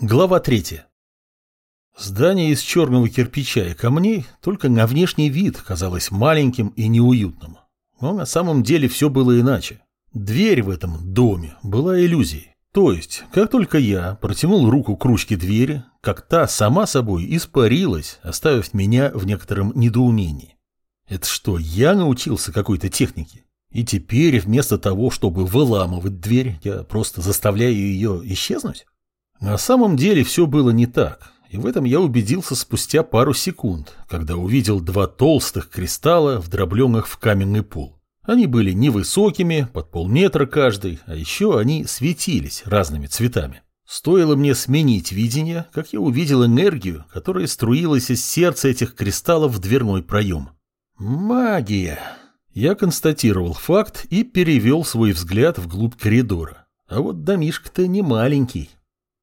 Глава третья. Здание из черного кирпича и камней только на внешний вид казалось маленьким и неуютным. Но на самом деле все было иначе. Дверь в этом доме была иллюзией. То есть, как только я протянул руку к ручке двери, как та сама собой испарилась, оставив меня в некотором недоумении. Это что, я научился какой-то технике? И теперь вместо того, чтобы выламывать дверь, я просто заставляю ее исчезнуть? На самом деле все было не так, и в этом я убедился спустя пару секунд, когда увидел два толстых кристалла, вдробленных в каменный пол. Они были невысокими, под полметра каждый, а еще они светились разными цветами. Стоило мне сменить видение, как я увидел энергию, которая струилась из сердца этих кристаллов в дверной проем. Магия! Я констатировал факт и перевел свой взгляд вглубь коридора. А вот домишко-то не маленький.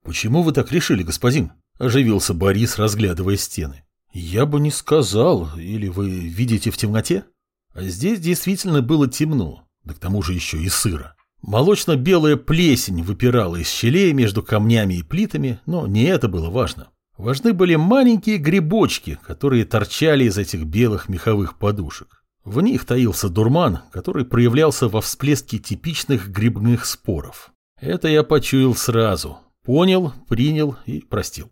«Почему вы так решили, господин?» – оживился Борис, разглядывая стены. «Я бы не сказал, или вы видите в темноте?» А здесь действительно было темно, да к тому же еще и сыро. Молочно-белая плесень выпирала из щелей между камнями и плитами, но не это было важно. Важны были маленькие грибочки, которые торчали из этих белых меховых подушек. В них таился дурман, который проявлялся во всплеске типичных грибных споров. Это я почуял сразу, Понял, принял и простил.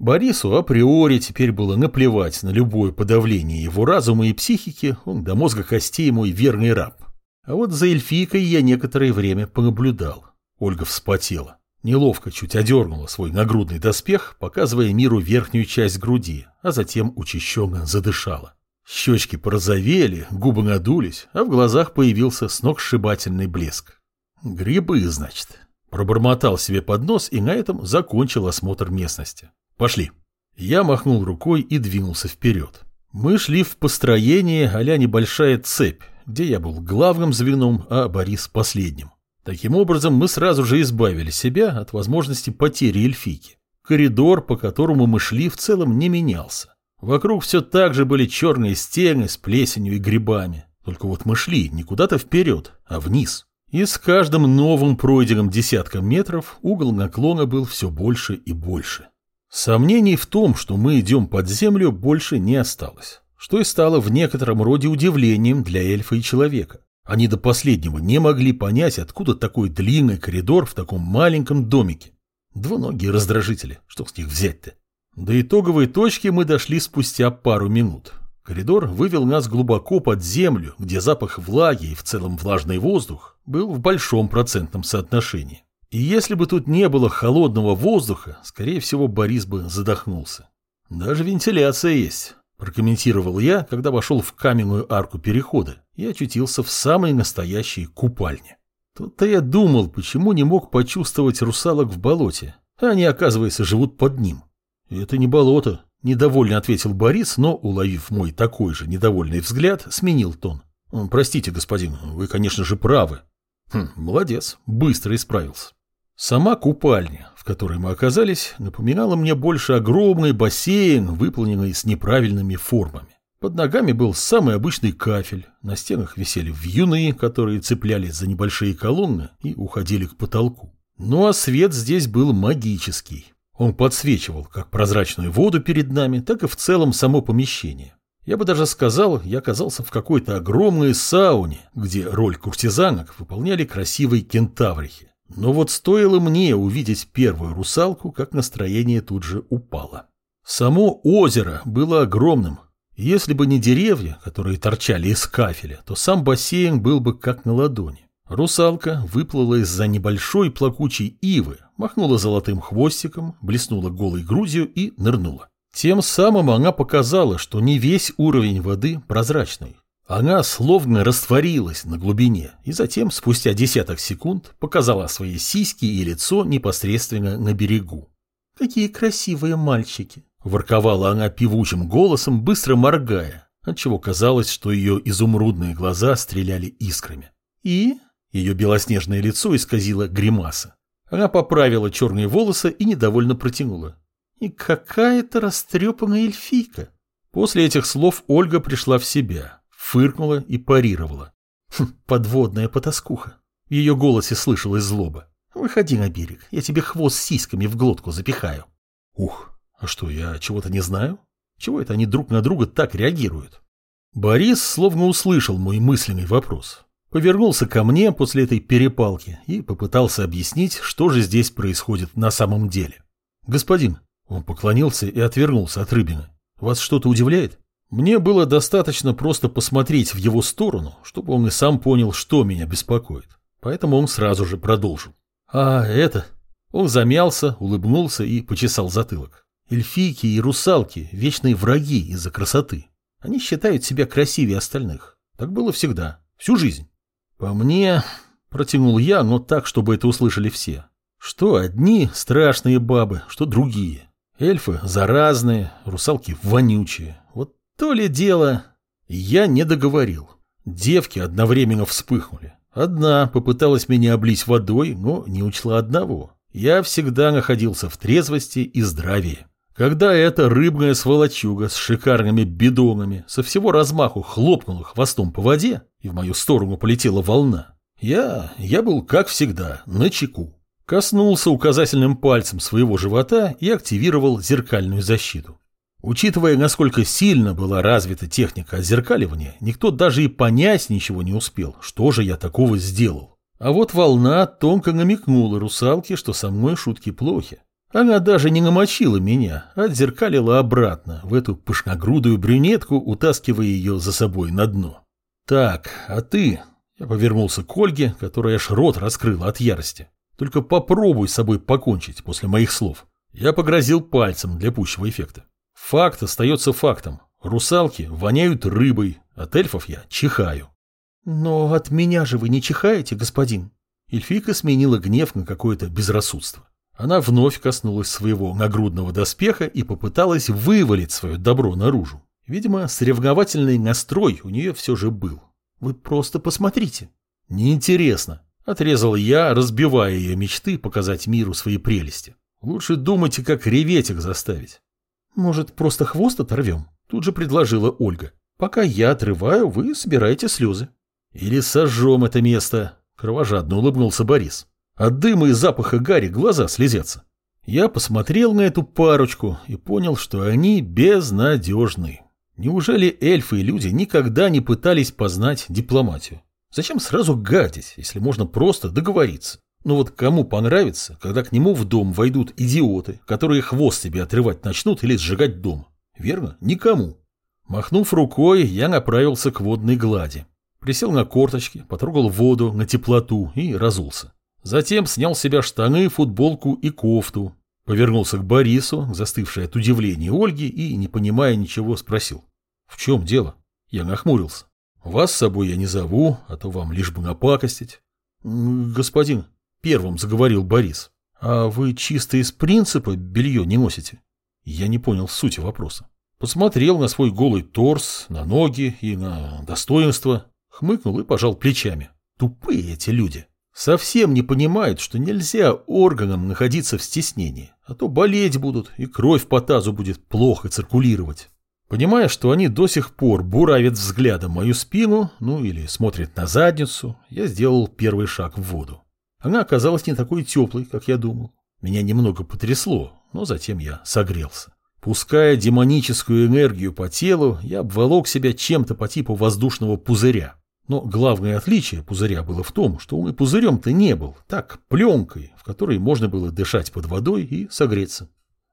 Борису априори теперь было наплевать на любое подавление его разума и психики, он до мозга костей мой верный раб. А вот за эльфийкой я некоторое время понаблюдал. Ольга вспотела. Неловко чуть одернула свой нагрудный доспех, показывая миру верхнюю часть груди, а затем учащенно задышала. Щечки порозовели, губы надулись, а в глазах появился сногсшибательный блеск. Грибы, значит. Пробормотал себе под нос и на этом закончил осмотр местности. Пошли. Я махнул рукой и двинулся вперед. Мы шли в построении а небольшая цепь, где я был главным звеном, а Борис последним. Таким образом, мы сразу же избавили себя от возможности потери эльфийки. Коридор, по которому мы шли, в целом не менялся. Вокруг все так же были черные стены с плесенью и грибами. Только вот мы шли не куда-то вперед, а вниз. И с каждым новым пройденным десятком метров угол наклона был все больше и больше. Сомнений в том, что мы идем под землю, больше не осталось, что и стало в некотором роде удивлением для эльфа и человека. Они до последнего не могли понять, откуда такой длинный коридор в таком маленьком домике. Двуногие раздражители, что с них взять-то? До итоговой точки мы дошли спустя пару минут. Коридор вывел нас глубоко под землю, где запах влаги и в целом влажный воздух был в большом процентном соотношении. И если бы тут не было холодного воздуха, скорее всего, Борис бы задохнулся. Даже вентиляция есть, прокомментировал я, когда вошел в каменную арку перехода и очутился в самой настоящей купальне. Тут-то я думал, почему не мог почувствовать русалок в болоте, а они, оказывается, живут под ним. Это не болото, Недовольно ответил Борис, но, уловив мой такой же недовольный взгляд, сменил тон. «Простите, господин, вы, конечно же, правы». Хм, молодец, быстро исправился. Сама купальня, в которой мы оказались, напоминала мне больше огромный бассейн, выполненный с неправильными формами. Под ногами был самый обычный кафель, на стенах висели вьюны, которые цеплялись за небольшие колонны и уходили к потолку. Ну а свет здесь был магический. Он подсвечивал как прозрачную воду перед нами, так и в целом само помещение. Я бы даже сказал, я оказался в какой-то огромной сауне, где роль куртизанок выполняли красивые кентаврихи. Но вот стоило мне увидеть первую русалку, как настроение тут же упало. Само озеро было огромным. Если бы не деревья, которые торчали из кафеля, то сам бассейн был бы как на ладони. Русалка выплыла из-за небольшой плакучей ивы, махнула золотым хвостиком, блеснула голой грудью и нырнула. Тем самым она показала, что не весь уровень воды прозрачный. Она словно растворилась на глубине и затем, спустя десяток секунд, показала свои сиськи и лицо непосредственно на берегу. «Какие красивые мальчики!» – ворковала она певучим голосом, быстро моргая, отчего казалось, что ее изумрудные глаза стреляли искрами. «И ее белоснежное лицо исказило гримаса. Она поправила черные волосы и недовольно протянула. «И какая-то растрепанная эльфийка!» После этих слов Ольга пришла в себя, фыркнула и парировала. Хм, подводная потаскуха. В ее голосе слышалась злоба. Выходи на берег, я тебе хвост с сиськами в глотку запихаю. Ух, а что, я чего-то не знаю? Чего это они друг на друга так реагируют? Борис словно услышал мой мысленный вопрос. Повернулся ко мне после этой перепалки и попытался объяснить, что же здесь происходит на самом деле. «Господин», — он поклонился и отвернулся от Рыбина, — «вас что-то удивляет?» Мне было достаточно просто посмотреть в его сторону, чтобы он и сам понял, что меня беспокоит. Поэтому он сразу же продолжил. «А это...» Он замялся, улыбнулся и почесал затылок. Эльфийки и русалки – вечные враги из-за красоты. Они считают себя красивее остальных. Так было всегда, всю жизнь. По мне, протянул я, но так, чтобы это услышали все. Что одни страшные бабы, что другие. Эльфы заразные, русалки вонючие. Вот то ли дело... Я не договорил. Девки одновременно вспыхнули. Одна попыталась меня облить водой, но не учла одного. Я всегда находился в трезвости и здравии. Когда эта рыбная сволочуга с шикарными бидонами со всего размаху хлопнула хвостом по воде, и в мою сторону полетела волна, я, я был, как всегда, на чеку. Коснулся указательным пальцем своего живота и активировал зеркальную защиту. Учитывая, насколько сильно была развита техника озеркаливания, никто даже и понять ничего не успел, что же я такого сделал. А вот волна тонко намекнула русалке, что со мной шутки плохи. Она даже не намочила меня, а отзеркалила обратно в эту пышногрудую брюнетку, утаскивая ее за собой на дно. «Так, а ты...» Я повернулся к Ольге, которая аж рот раскрыла от ярости. «Только попробуй с собой покончить после моих слов». Я погрозил пальцем для пущего эффекта. Факт остается фактом. Русалки воняют рыбой, от эльфов я чихаю. Но от меня же вы не чихаете, господин. Эльфийка сменила гнев на какое-то безрассудство. Она вновь коснулась своего нагрудного доспеха и попыталась вывалить свое добро наружу. Видимо, соревновательный настрой у нее все же был. Вы просто посмотрите. Неинтересно. Отрезал я, разбивая ее мечты показать миру свои прелести. Лучше думайте, как реветь их заставить. «Может, просто хвост оторвем?» Тут же предложила Ольга. «Пока я отрываю, вы собираете слезы». «Или сожжем это место», — кровожадно улыбнулся Борис. От дыма и запаха гари глаза слезятся. Я посмотрел на эту парочку и понял, что они безнадежны. Неужели эльфы и люди никогда не пытались познать дипломатию? Зачем сразу гадить, если можно просто договориться? Ну вот кому понравится, когда к нему в дом войдут идиоты, которые хвост себе отрывать начнут или сжигать дом? Верно? Никому. Махнув рукой, я направился к водной глади. Присел на корточки, потрогал воду на теплоту и разулся. Затем снял с себя штаны, футболку и кофту. Повернулся к Борису, застывшей от удивления Ольги, и, не понимая ничего, спросил. «В чем дело?» Я нахмурился. «Вас с собой я не зову, а то вам лишь бы напакостить». «Господин, Первым заговорил Борис. А вы чисто из принципа белье не носите? Я не понял сути вопроса. Посмотрел на свой голый торс, на ноги и на достоинство, хмыкнул и пожал плечами. Тупые эти люди. Совсем не понимают, что нельзя органам находиться в стеснении, а то болеть будут, и кровь по тазу будет плохо циркулировать. Понимая, что они до сих пор буравят взглядом мою спину, ну или смотрят на задницу, я сделал первый шаг в воду. Она оказалась не такой теплой, как я думал. Меня немного потрясло, но затем я согрелся. Пуская демоническую энергию по телу, я обволок себя чем-то по типу воздушного пузыря. Но главное отличие пузыря было в том, что он и пузырем-то не был, так, пленкой, в которой можно было дышать под водой и согреться.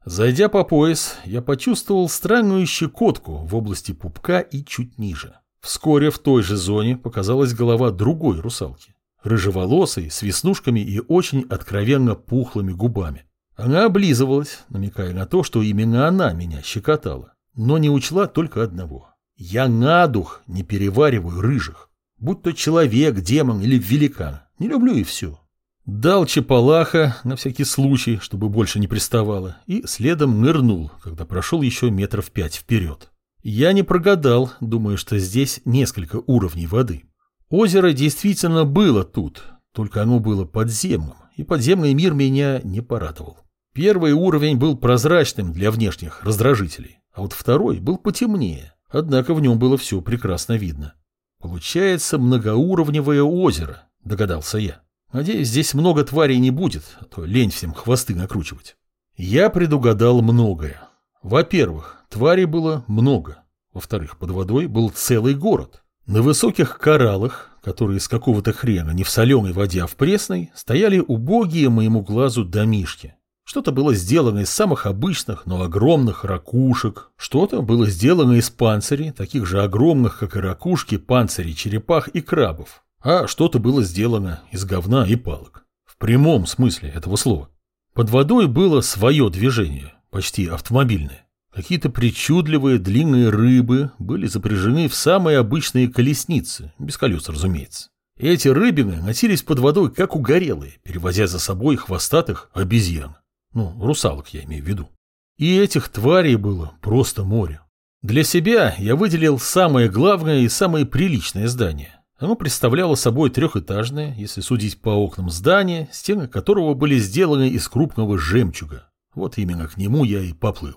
Зайдя по пояс, я почувствовал странную щекотку в области пупка и чуть ниже. Вскоре в той же зоне показалась голова другой русалки рыжеволосой, с веснушками и очень откровенно пухлыми губами. Она облизывалась, намекая на то, что именно она меня щекотала, но не учла только одного. Я на дух не перевариваю рыжих, будь то человек, демон или великан, не люблю и все. Дал чепалаха на всякий случай, чтобы больше не приставала, и следом нырнул, когда прошел еще метров пять вперед. Я не прогадал, думая, что здесь несколько уровней воды. Озеро действительно было тут, только оно было подземным, и подземный мир меня не порадовал. Первый уровень был прозрачным для внешних раздражителей, а вот второй был потемнее, однако в нем было все прекрасно видно. Получается многоуровневое озеро, догадался я. Надеюсь, здесь много тварей не будет, а то лень всем хвосты накручивать. Я предугадал многое. Во-первых, тварей было много. Во-вторых, под водой был целый город. На высоких кораллах, которые из какого-то хрена не в соленой воде, а в пресной, стояли убогие моему глазу домишки. Что-то было сделано из самых обычных, но огромных ракушек, что-то было сделано из панцирей, таких же огромных, как и ракушки, панцирей черепах и крабов, а что-то было сделано из говна и палок. В прямом смысле этого слова. Под водой было свое движение, почти автомобильное. Какие-то причудливые длинные рыбы были запряжены в самые обычные колесницы, без колес, разумеется. Эти рыбины носились под водой, как угорелые, перевозя за собой хвостатых обезьян. Ну, русалок я имею в виду. И этих тварей было просто море. Для себя я выделил самое главное и самое приличное здание. Оно представляло собой трехэтажное, если судить по окнам здания, стены которого были сделаны из крупного жемчуга. Вот именно к нему я и поплыл.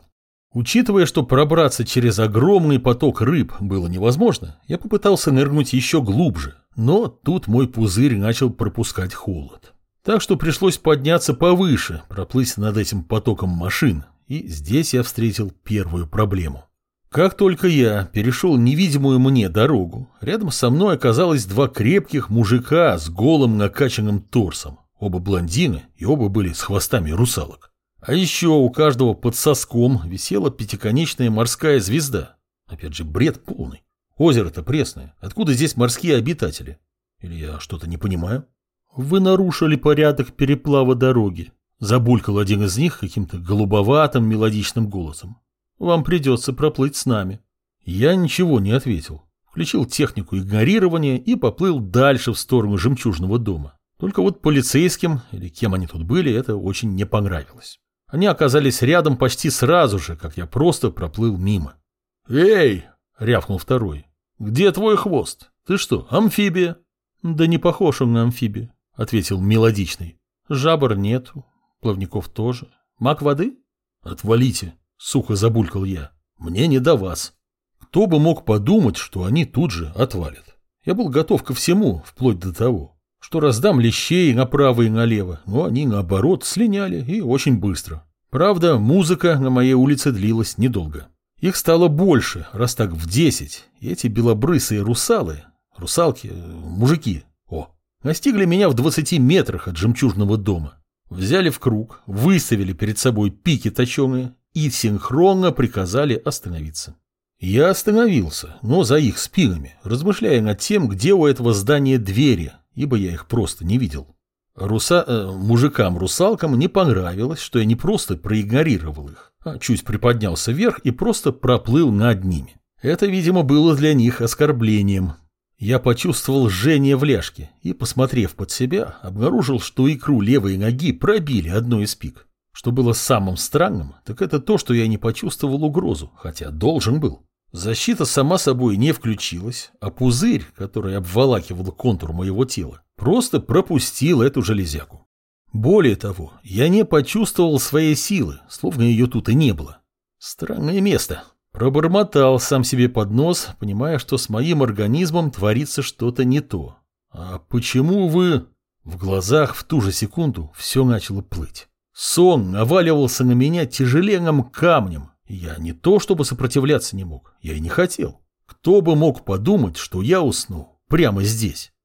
Учитывая, что пробраться через огромный поток рыб было невозможно, я попытался нырнуть еще глубже, но тут мой пузырь начал пропускать холод. Так что пришлось подняться повыше, проплыть над этим потоком машин, и здесь я встретил первую проблему. Как только я перешел невидимую мне дорогу, рядом со мной оказалось два крепких мужика с голым накачанным торсом, оба блондины и оба были с хвостами русалок. А еще у каждого под соском висела пятиконечная морская звезда. Опять же, бред полный. Озеро-то пресное. Откуда здесь морские обитатели? Или я что-то не понимаю? Вы нарушили порядок переплава дороги. Забулькал один из них каким-то голубоватым мелодичным голосом. Вам придется проплыть с нами. Я ничего не ответил. Включил технику игнорирования и поплыл дальше в сторону жемчужного дома. Только вот полицейским, или кем они тут были, это очень не понравилось. Они оказались рядом почти сразу же, как я просто проплыл мимо. «Эй!» — рявкнул второй. «Где твой хвост? Ты что, амфибия?» «Да не похож он на амфибию. — ответил мелодичный. «Жабр нету, плавников тоже. Маг воды?» «Отвалите», — сухо забулькал я. «Мне не до вас». Кто бы мог подумать, что они тут же отвалят. Я был готов ко всему, вплоть до того, что раздам лещей направо и налево, но они, наоборот, слиняли и очень быстро. Правда, музыка на моей улице длилась недолго. Их стало больше, раз так в десять, и эти белобрысые русалы, русалки, мужики, настигли меня в 20 метрах от жемчужного дома. Взяли в круг, выставили перед собой пики точеные и синхронно приказали остановиться. Я остановился, но за их спинами, размышляя над тем, где у этого здания двери, ибо я их просто не видел. Руса... Э, мужикам-русалкам не понравилось, что я не просто проигнорировал их, а чуть приподнялся вверх и просто проплыл над ними. Это, видимо, было для них оскорблением, я почувствовал жжение в ляжке и, посмотрев под себя, обнаружил, что икру левой ноги пробили одной из пик. Что было самым странным, так это то, что я не почувствовал угрозу, хотя должен был. Защита сама собой не включилась, а пузырь, который обволакивал контур моего тела, просто пропустил эту железяку. Более того, я не почувствовал своей силы, словно ее тут и не было. Странное место. Пробормотал сам себе под нос, понимая, что с моим организмом творится что-то не то. А почему вы... В глазах в ту же секунду все начало плыть. Сон наваливался на меня тяжеленным камнем. Я не то чтобы сопротивляться не мог, я и не хотел. Кто бы мог подумать, что я усну прямо здесь?